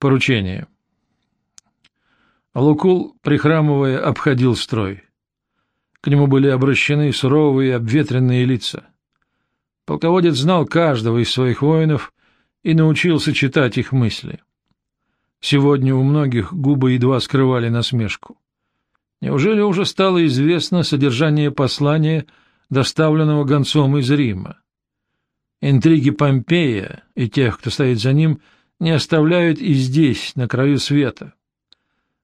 Поручение. Лукул, прихрамывая, обходил строй. К нему были обращены суровые обветренные лица. Полководец знал каждого из своих воинов и научился читать их мысли. Сегодня у многих губы едва скрывали насмешку. Неужели уже стало известно содержание послания, доставленного гонцом из Рима? Интриги Помпея и тех, кто стоит за ним, не оставляют и здесь, на краю света.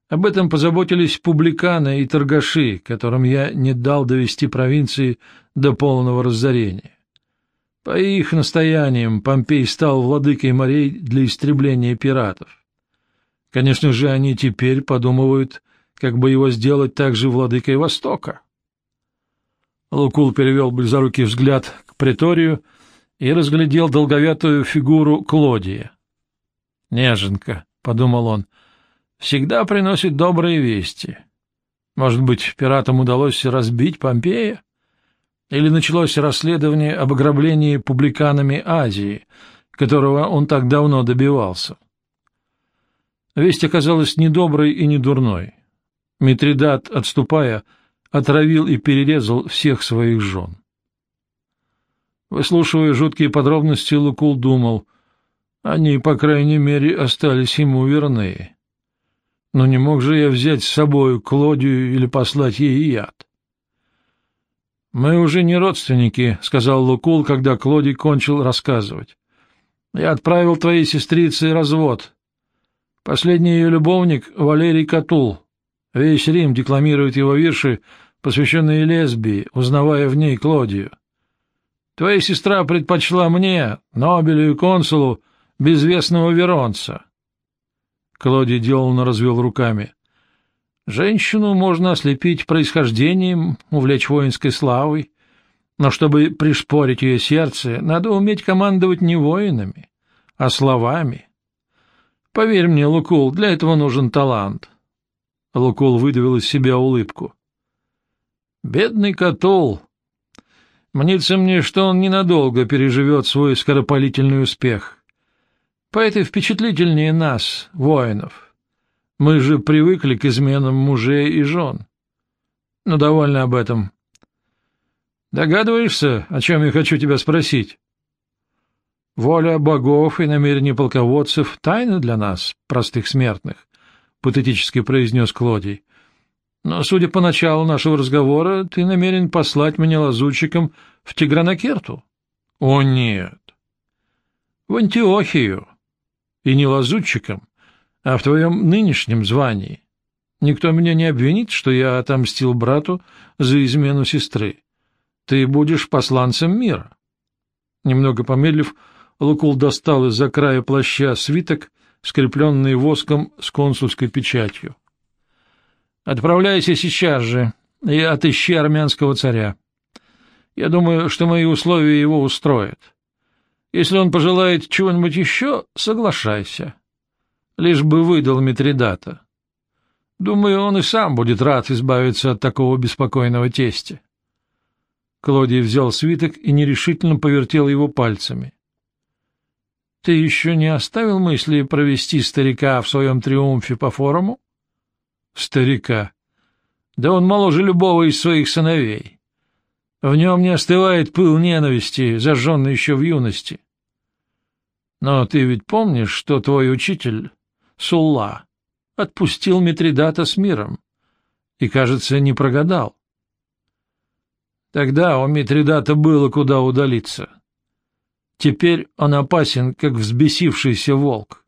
Об этом позаботились публиканы и торгаши, которым я не дал довести провинции до полного разорения. По их настояниям Помпей стал владыкой морей для истребления пиратов. Конечно же, они теперь подумывают, как бы его сделать также владыкой Востока. Лукул перевел близорукий взгляд к приторию и разглядел долговятую фигуру Клодия. «Неженка», — подумал он, — всегда приносит добрые вести. Может быть, пиратам удалось разбить Помпея? Или началось расследование об ограблении публиканами Азии, которого он так давно добивался? Весть оказалась недоброй и не дурной. Митридат, отступая, отравил и перерезал всех своих жен. Выслушивая жуткие подробности, Лукул думал, они, по крайней мере, остались ему верны. Но не мог же я взять с собой Клодию или послать ей яд? — Мы уже не родственники, — сказал Лукул, когда Клодий кончил рассказывать. — Я отправил твоей сестрице развод. Последний ее любовник — Валерий Катул. Весь Рим декламирует его вирши, посвященные лесбии, узнавая в ней Клодию. Твоя сестра предпочла мне, Нобелю и консулу, безвестного Веронца. Клодий деланно развел руками. Женщину можно ослепить происхождением, увлечь воинской славой, но чтобы пришпорить ее сердце, надо уметь командовать не воинами, а словами. Поверь мне, Лукул, для этого нужен талант. Лукул выдавил из себя улыбку. Бедный Катул! Мнится мне, что он ненадолго переживет свой скоропалительный успех. Поэты впечатлительнее нас, воинов. Мы же привыкли к изменам мужей и жен. Ну, довольно об этом. Догадываешься, о чем я хочу тебя спросить? Воля богов и намерения полководцев — тайна для нас, простых смертных, — патетически произнес Клодий. Но, судя по началу нашего разговора, ты намерен послать меня лазутчиком в Тигранакерту. О, нет. В Антиохию и не лазутчиком, а в твоем нынешнем звании. Никто меня не обвинит, что я отомстил брату за измену сестры. Ты будешь посланцем мира. Немного помедлив, Лукул достал из-за края плаща свиток, скрепленный воском с консульской печатью. «Отправляйся сейчас же и отыщи армянского царя. Я думаю, что мои условия его устроят. Если он пожелает чего-нибудь еще, соглашайся. Лишь бы выдал Митридата. Думаю, он и сам будет рад избавиться от такого беспокойного тестя. Клодий взял свиток и нерешительно повертел его пальцами. — Ты еще не оставил мысли провести старика в своем триумфе по форуму? — Старика. Да он моложе любого из своих сыновей. В нем не остывает пыл ненависти, зажженный еще в юности. Но ты ведь помнишь, что твой учитель, Сулла, отпустил Митридата с миром и, кажется, не прогадал. Тогда у Митридата было куда удалиться. Теперь он опасен, как взбесившийся волк.